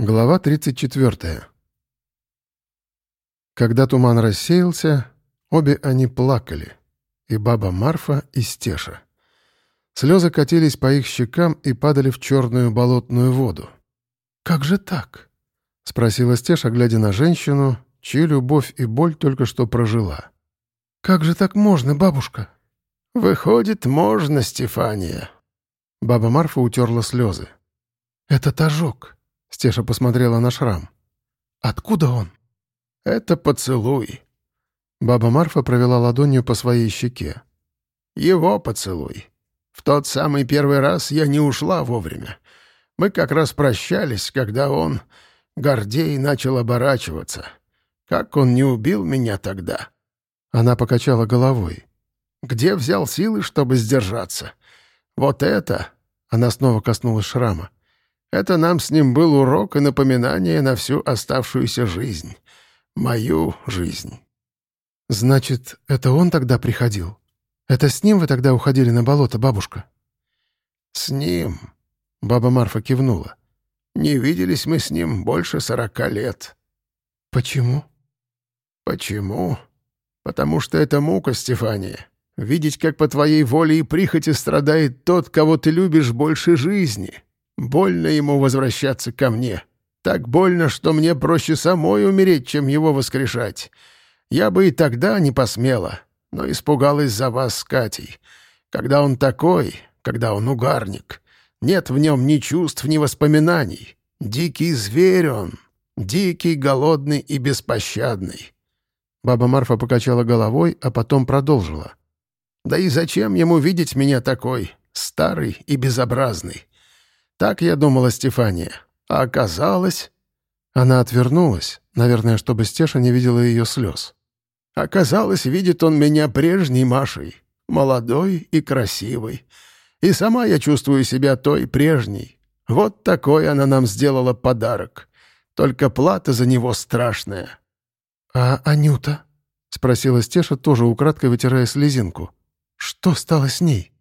Глава 34. Когда туман рассеялся, обе они плакали, и баба Марфа, и Стеша. Слезы катились по их щекам и падали в черную болотную воду. «Как же так?» — спросила Стеша, глядя на женщину, чью любовь и боль только что прожила. «Как же так можно, бабушка?» «Выходит, можно, Стефания». Баба Марфа утерла слезы. «Это ожог», — Стеша посмотрела на шрам. «Откуда он?» «Это поцелуй». Баба Марфа провела ладонью по своей щеке. «Его поцелуй. В тот самый первый раз я не ушла вовремя. Мы как раз прощались, когда он, Гордей, начал оборачиваться. Как он не убил меня тогда?» Она покачала головой. «Где взял силы, чтобы сдержаться? Вот это...» Она снова коснулась шрама. Это нам с ним был урок и напоминание на всю оставшуюся жизнь. Мою жизнь. «Значит, это он тогда приходил? Это с ним вы тогда уходили на болото, бабушка?» «С ним», — баба Марфа кивнула. «Не виделись мы с ним больше сорока лет». «Почему?» «Почему? Потому что это мука, Стефания. Видеть, как по твоей воле и прихоти страдает тот, кого ты любишь больше жизни». Больно ему возвращаться ко мне. Так больно, что мне проще самой умереть, чем его воскрешать. Я бы и тогда не посмела, но испугалась за вас с Катей. Когда он такой, когда он угарник, нет в нем ни чувств, ни воспоминаний. Дикий зверь он, дикий, голодный и беспощадный». Баба Марфа покачала головой, а потом продолжила. «Да и зачем ему видеть меня такой, старый и безобразный? Так я думала Стефания. А оказалось... Она отвернулась, наверное, чтобы Стеша не видела ее слез. Оказалось, видит он меня прежней Машей, молодой и красивой. И сама я чувствую себя той прежней. Вот такой она нам сделала подарок. Только плата за него страшная. «А Анюта?» — спросила Стеша, тоже украдкой вытирая слезинку. «Что стало с ней?»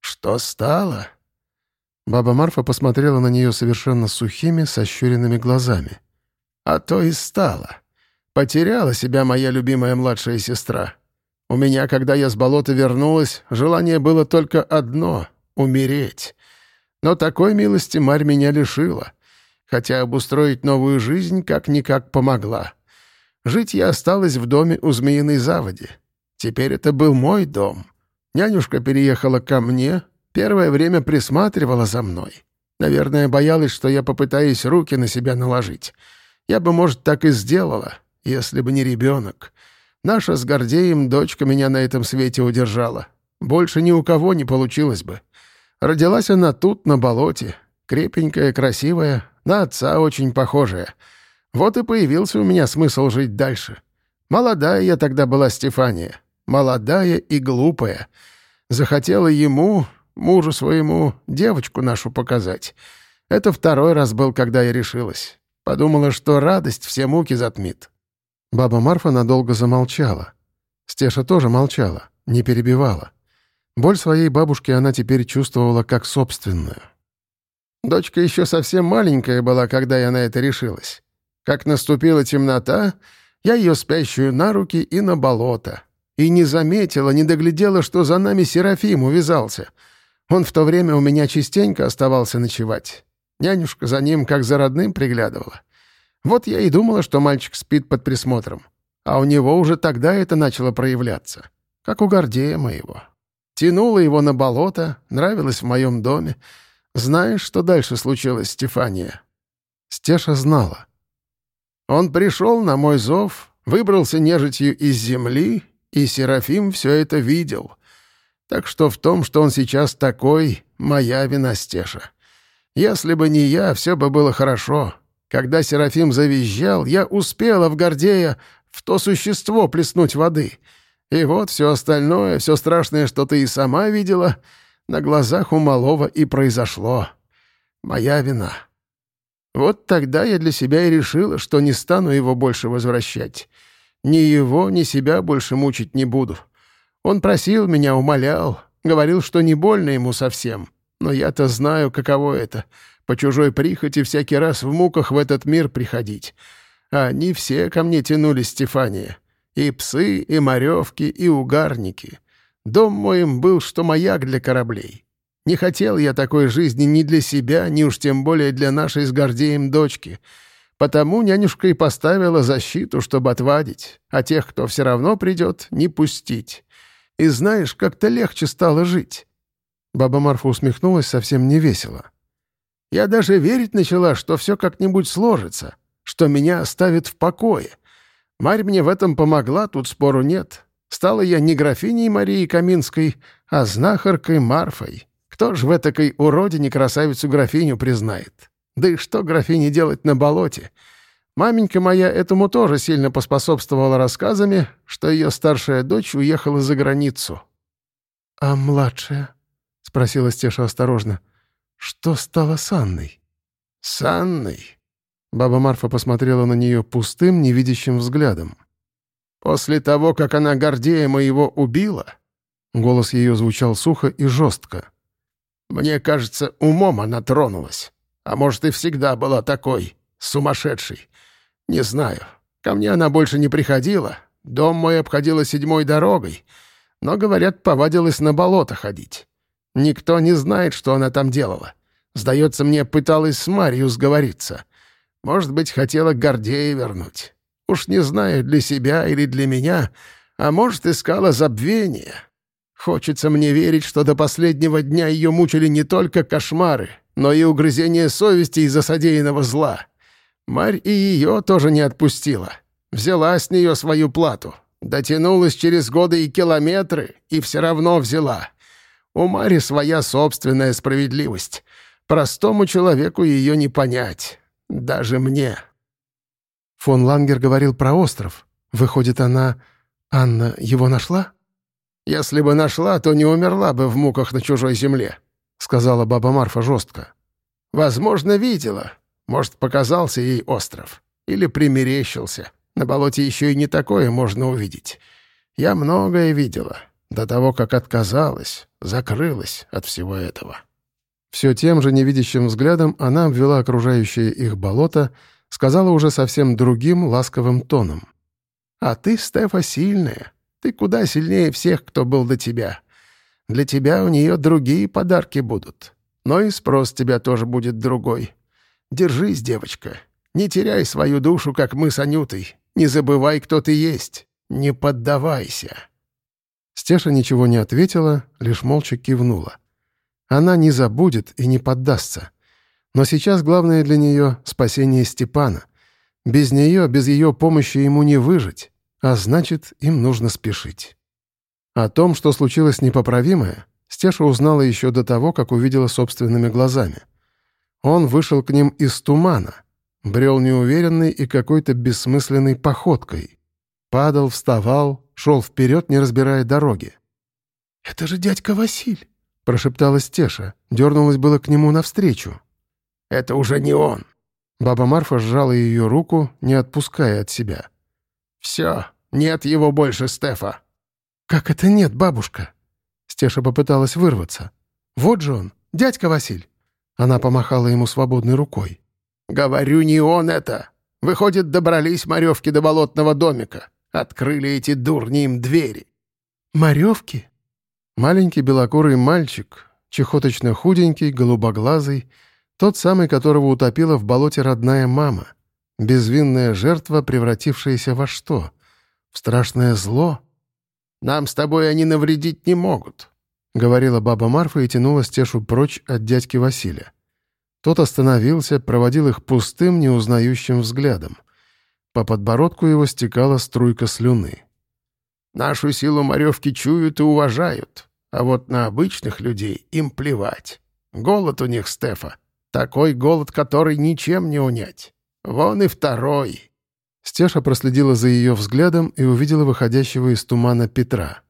«Что стало?» Баба Марфа посмотрела на нее совершенно сухими, сощуренными глазами. «А то и стало. Потеряла себя моя любимая младшая сестра. У меня, когда я с болота вернулась, желание было только одно — умереть. Но такой милости Марь меня лишила, хотя обустроить новую жизнь как-никак помогла. Жить я осталась в доме у Змеиной Заводи. Теперь это был мой дом. Нянюшка переехала ко мне, Первое время присматривала за мной. Наверное, боялась, что я попытаюсь руки на себя наложить. Я бы, может, так и сделала, если бы не ребенок. Наша с Гордеем дочка меня на этом свете удержала. Больше ни у кого не получилось бы. Родилась она тут, на болоте. Крепенькая, красивая, на отца очень похожая. Вот и появился у меня смысл жить дальше. Молодая я тогда была Стефания. Молодая и глупая. Захотела ему, Мужу своему девочку нашу показать. Это второй раз был, когда я решилась. Подумала, что радость все муки затмит». Баба Марфа надолго замолчала. Стеша тоже молчала, не перебивала. Боль своей бабушки она теперь чувствовала как собственную. Дочка еще совсем маленькая была, когда я на это решилась. Как наступила темнота, я ее спящую на руки и на болото. И не заметила, не доглядела, что за нами Серафим увязался — он в то время у меня частенько оставался ночевать. Нянюшка за ним как за родным приглядывала. Вот я и думала, что мальчик спит под присмотром. А у него уже тогда это начало проявляться. Как у Гордея моего. Тянула его на болото, нравилось в моем доме. Знаешь, что дальше случилось, Стефания?» Стеша знала. Он пришел на мой зов, выбрался нежитью из земли, и Серафим все это видел. Так что в том, что он сейчас такой, моя вина Стеша. Если бы не я, все бы было хорошо. Когда Серафим завизжал, я успела в Гордея в то существо плеснуть воды. И вот все остальное, все страшное, что ты и сама видела, на глазах у малого и произошло. Моя вина. Вот тогда я для себя и решила, что не стану его больше возвращать. Ни его, ни себя больше мучить не буду. Он просил меня, умолял, говорил, что не больно ему совсем. Но я-то знаю, каково это по чужой прихоти всякий раз в муках в этот мир приходить. А они все ко мне тянулись, Стефания. И псы, и моревки, и угарники. Дом мой им был, что маяк для кораблей. Не хотел я такой жизни ни для себя, ни уж тем более для нашей с Гордеем дочки. Потому нянюшка и поставила защиту, чтобы отвадить, а тех, кто все равно придет, не пустить. И знаешь, как-то легче стало жить». Баба Марфа усмехнулась совсем невесело. «Я даже верить начала, что все как-нибудь сложится, что меня оставит в покое. Марь мне в этом помогла, тут спору нет. Стала я не графиней Марии Каминской, а знахаркой Марфой. Кто ж в этакой уродине красавицу-графиню признает? Да и что графине делать на болоте? Маменька моя этому тоже сильно поспособствовала рассказами, что ее старшая дочь уехала за границу. «А младшая?» — спросила Стеша осторожно. «Что стало с Анной?» «С Анной?» Баба Марфа посмотрела на нее пустым, невидящим взглядом. «После того, как она Гордея моего убила...» Голос ее звучал сухо и жестко. «Мне кажется, умом она тронулась. А может, и всегда была такой, сумасшедшей. Не знаю. Ко мне она больше не приходила. Дом мой обходила седьмой дорогой. Но, говорят, повадилась на болото ходить. Никто не знает, что она там делала. Сдается мне, пыталась с Марью сговориться. Может быть, хотела Гордея вернуть. Уж не знаю, для себя или для меня, а может, искала забвение. Хочется мне верить, что до последнего дня ее мучили не только кошмары, но и угрызение совести из-за содеянного зла. Марь и ее тоже не отпустила. Взяла с нее свою плату. Дотянулась через годы и километры, и все равно взяла. У Мари своя собственная справедливость. Простому человеку ее не понять. Даже мне. Фон Лангер говорил про остров. Выходит, она... Анна его нашла? Если бы нашла, то не умерла бы в муках на чужой земле, — сказала баба Марфа жестко. Возможно, видела, может, показался ей остров. Или примерещился. На болоте еще и не такое можно увидеть. Я многое видела. До того, как отказалась, закрылась от всего этого. Все тем же невидящим взглядом она обвела окружающее их болото, сказала уже совсем другим ласковым тоном. «А ты, Стефа, сильная. Ты куда сильнее всех, кто был до тебя. Для тебя у нее другие подарки будут. Но и спрос тебя тоже будет другой. Держись, девочка. Не теряй свою душу, как мы с Анютой. Не забывай, кто ты есть. Не поддавайся». Стеша ничего не ответила, лишь молча кивнула. Она не забудет и не поддастся. Но сейчас главное для нее — спасение Степана. Без нее, без ее помощи ему не выжить, а значит, им нужно спешить. О том, что случилось непоправимое, Стеша узнала еще до того, как увидела собственными глазами — он вышел к ним из тумана, брел неуверенной и какой-то бессмысленной походкой. Падал, вставал, шел вперед, не разбирая дороги. «Это же дядька Василь!» — прошептала Стеша, дернулась было к нему навстречу. «Это уже не он!» Баба Марфа сжала ее руку, не отпуская от себя. «Все, нет его больше, Стефа!» «Как это нет, бабушка?» Стеша попыталась вырваться. «Вот же он, дядька Василь!» Она помахала ему свободной рукой. «Говорю, не он это. Выходит, добрались моревки до болотного домика. Открыли эти дурни им двери». «Моревки?» Маленький белокурый мальчик, чехоточно худенький, голубоглазый, тот самый, которого утопила в болоте родная мама. Безвинная жертва, превратившаяся во что? В страшное зло? «Нам с тобой они навредить не могут. — говорила баба Марфа и тянула Стешу прочь от дядьки Василия. Тот остановился, проводил их пустым, неузнающим взглядом. По подбородку его стекала струйка слюны. «Нашу силу моревки чуют и уважают, а вот на обычных людей им плевать. Голод у них, Стефа, такой голод, который ничем не унять. Вон и второй». Стеша проследила за ее взглядом и увидела выходящего из тумана Петра.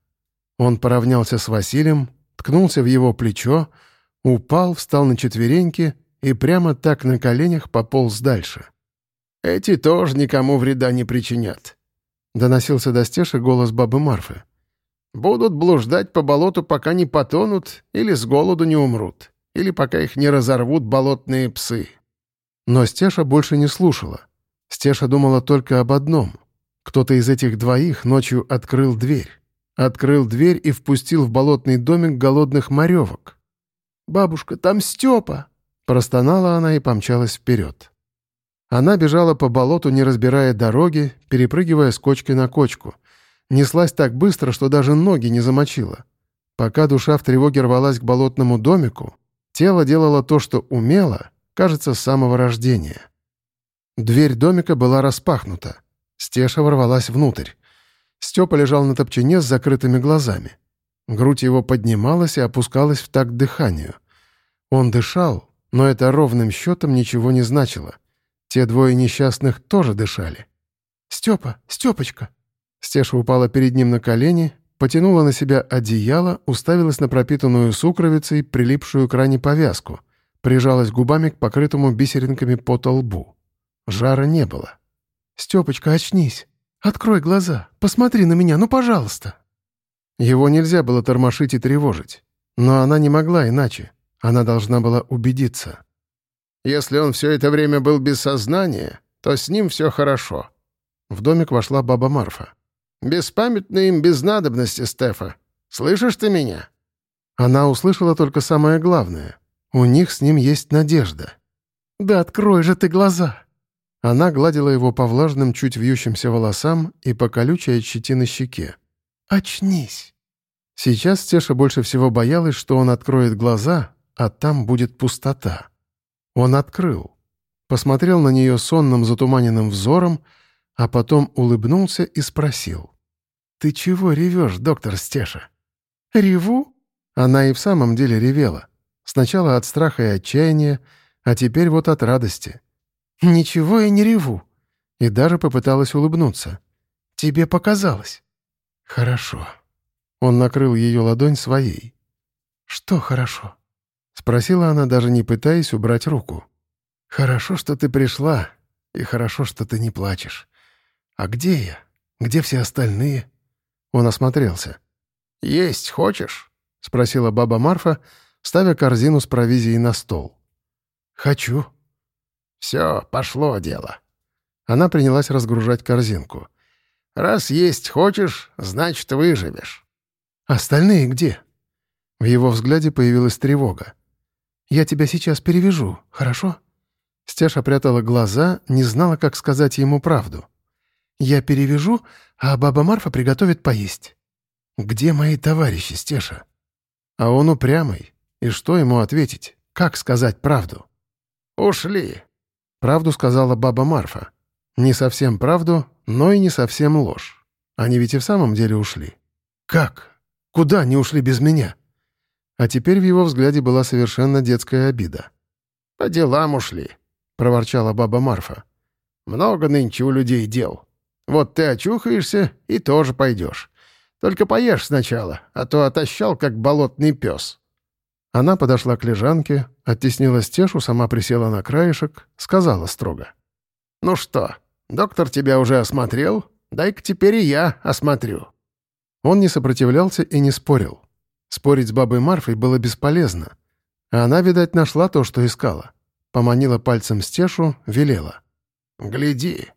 Он поравнялся с Василием, ткнулся в его плечо, упал, встал на четвереньки и прямо так на коленях пополз дальше. «Эти тоже никому вреда не причинят», — доносился до стеши голос бабы Марфы. «Будут блуждать по болоту, пока не потонут или с голоду не умрут. или пока их не разорвут болотные псы». Но Стеша больше не слушала. Стеша думала только об одном. Кто-то из этих двоих ночью открыл дверь. Открыл дверь и впустил в болотный домик голодных моревок. «Бабушка, там Степа!» Простонала она и помчалась вперед. Она бежала по болоту, не разбирая дороги, перепрыгивая с кочки на кочку. Неслась так быстро, что даже ноги не замочила. Пока душа в тревоге рвалась к болотному домику, тело делало то, что умело, кажется, с самого рождения. Дверь домика была распахнута. Стеша ворвалась внутрь. Степа лежал на топчине с закрытыми глазами. Грудь его поднималась и опускалась в такт дыханию. Он дышал, но это ровным счетом ничего не значило. Те двое несчастных тоже дышали. «Степа! Степочка!» Стеша упала перед ним на колени, потянула на себя одеяло, уставилась на пропитанную сукровицей, прилипшую к ране повязку, прижалась губами к покрытому бисеринками пота лбу. Жара не было. «Степочка, очнись! Открой глаза! Посмотри на меня, ну, пожалуйста!» Его нельзя было тормошить и тревожить. Но она не могла иначе. Она должна была убедиться. «Если он все это время был без сознания, то с ним все хорошо». В домик вошла баба Марфа. «Беспамятно им без надобности, Стефа. Слышишь ты меня?» Она услышала только самое главное. У них с ним есть надежда. «Да открой же ты глаза!» Она гладила его по влажным, чуть вьющимся волосам и по колючей от щетины щеке. «Очнись!» Сейчас Стеша больше всего боялась, что он откроет глаза, а там будет пустота. Он открыл, посмотрел на нее сонным затуманенным взором, а потом улыбнулся и спросил. «Ты чего ревешь, доктор Стеша?» «Реву?» Она и в самом деле ревела. Сначала от страха и отчаяния, а теперь вот от радости. «Ничего я не реву». И даже попыталась улыбнуться. «Тебе показалось». «Хорошо». Он накрыл ее ладонь своей. «Что хорошо?» — спросила она, даже не пытаясь убрать руку. «Хорошо, что ты пришла, и хорошо, что ты не плачешь. А где я? Где все остальные?» Он осмотрелся. «Есть хочешь?» — спросила баба Марфа, ставя корзину с провизией на стол. «Хочу». «Все, пошло дело». Она принялась разгружать корзинку. «Раз есть хочешь, значит, выживешь». «Остальные где?» В его взгляде появилась тревога. «Я тебя сейчас перевяжу, хорошо?» Стеша прятала глаза, не знала, как сказать ему правду. «Я перевяжу, а баба Марфа приготовит поесть». «Где мои товарищи, Стеша?» А он упрямый. И что ему ответить? Как сказать правду? «Ушли», — правду сказала баба Марфа. Не совсем правду, но и не совсем ложь. Они ведь и в самом деле ушли. «Как? Куда они ушли без меня?» А теперь в его взгляде была совершенно детская обида. «По делам ушли», — проворчала баба Марфа. «Много нынче у людей дел. Вот ты очухаешься и тоже пойдешь. Только поешь сначала, а то отощал, как болотный пес». Она подошла к лежанке, оттеснила стешу, сама присела на краешек, сказала строго. «Ну что, доктор тебя уже осмотрел? Дай-ка теперь и я осмотрю». Он не сопротивлялся и не спорил. Спорить с бабой Марфой было бесполезно. А она, видать, нашла то, что искала. Поманила пальцем стешу, велела. «Гляди».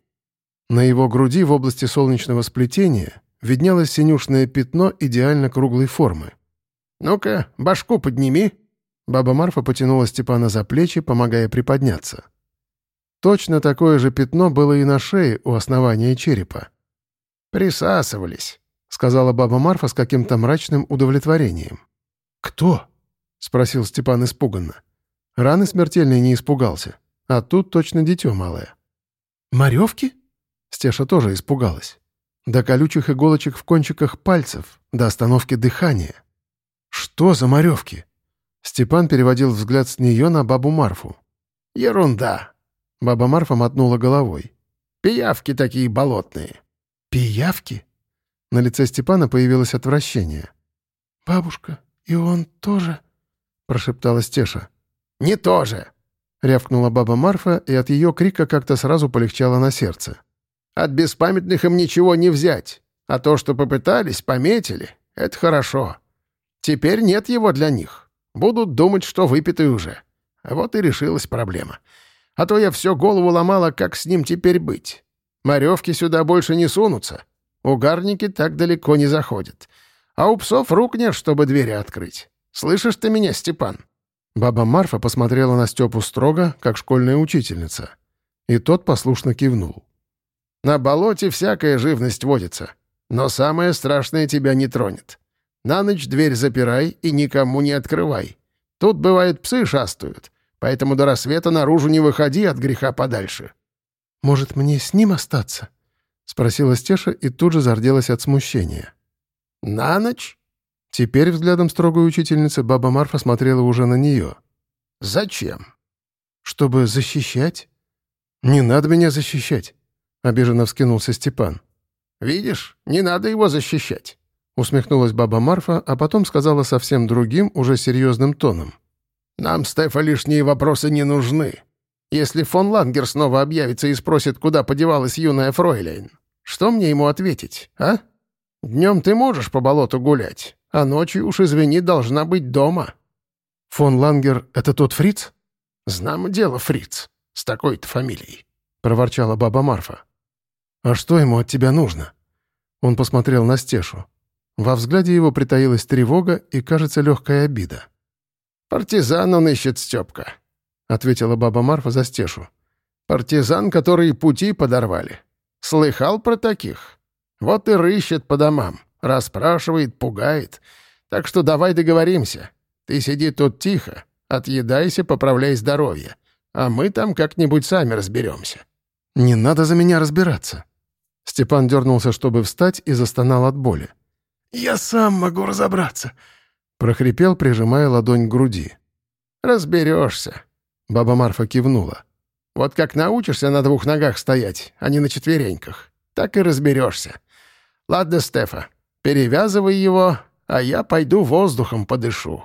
На его груди в области солнечного сплетения виднелось синюшное пятно идеально круглой формы. «Ну-ка, башку подними». Баба Марфа потянула Степана за плечи, помогая приподняться. Точно такое же пятно было и на шее у основания черепа. «Присасывались», — сказала баба Марфа с каким-то мрачным удовлетворением. «Кто?» — спросил Степан испуганно. Раны смертельной не испугался, а тут точно дитё малое. «Морёвки?» Стеша тоже испугалась. До колючих иголочек в кончиках пальцев, до остановки дыхания. «Что за морёвки?» Степан переводил взгляд с неё на бабу Марфу. «Ерунда!» Баба Марфа мотнула головой. «Пиявки такие болотные». «Пиявки?» На лице Степана появилось отвращение. «Бабушка, и он тоже?» — прошептала Стеша. «Не тоже!» — рявкнула баба Марфа, и от ее крика как-то сразу полегчало на сердце. «От беспамятных им ничего не взять, а то, что попытались, пометили, это хорошо. Теперь нет его для них. Будут думать, что выпитый уже. Вот и решилась проблема. А то я все голову ломала, как с ним теперь быть. Маревки сюда больше не сунутся. Угарники так далеко не заходят. А у псов рук нет, чтобы двери открыть. Слышишь ты меня, Степан?» Баба Марфа посмотрела на Степу строго, как школьная учительница. И тот послушно кивнул. «На болоте всякая живность водится. Но самое страшное тебя не тронет. На ночь дверь запирай и никому не открывай. Тут, бывает, псы шастают, поэтому до рассвета наружу не выходи от греха подальше». «Может, мне с ним остаться?» — спросила Стеша и тут же зарделась от смущения. «На ночь?» Теперь взглядом строгой учительницы баба Марфа смотрела уже на нее. «Зачем?» «Чтобы защищать?» «Не надо меня защищать», — обиженно вскинулся Степан. «Видишь, не надо его защищать», — усмехнулась баба Марфа, а потом сказала совсем другим, уже серьезным тоном. «Нам, Стефа, лишние вопросы не нужны. Если фон Лангер снова объявится и спросит, куда подевалась юная Фройлейн, что мне ему ответить, а? Днем ты можешь по болоту гулять, а ночью, уж извини, должна быть дома». «Фон Лангер — это тот фриц?» «Знамо дело, фриц, с такой-то фамилией», — проворчала баба Марфа. «А что ему от тебя нужно?» Он посмотрел на Стешу. Во взгляде его притаилась тревога и, кажется, легкая обида. «Партизан он ищет, Степка», — ответила баба Марфа за стешу. «Партизан, которые пути подорвали. Слыхал про таких? Вот и рыщет по домам, расспрашивает, пугает. Так что давай договоримся. Ты сиди тут тихо, отъедайся, поправляй здоровье, а мы там как-нибудь сами разберемся». «Не надо за меня разбираться». Степан дернулся, чтобы встать, и застонал от боли. «Я сам могу разобраться», — прохрипел, прижимая ладонь к груди. «Разберешься», Баба Марфа кивнула. «Вот как научишься на двух ногах стоять, а не на четвереньках, так и разберешься. Ладно, Стефа, перевязывай его, а я пойду воздухом подышу».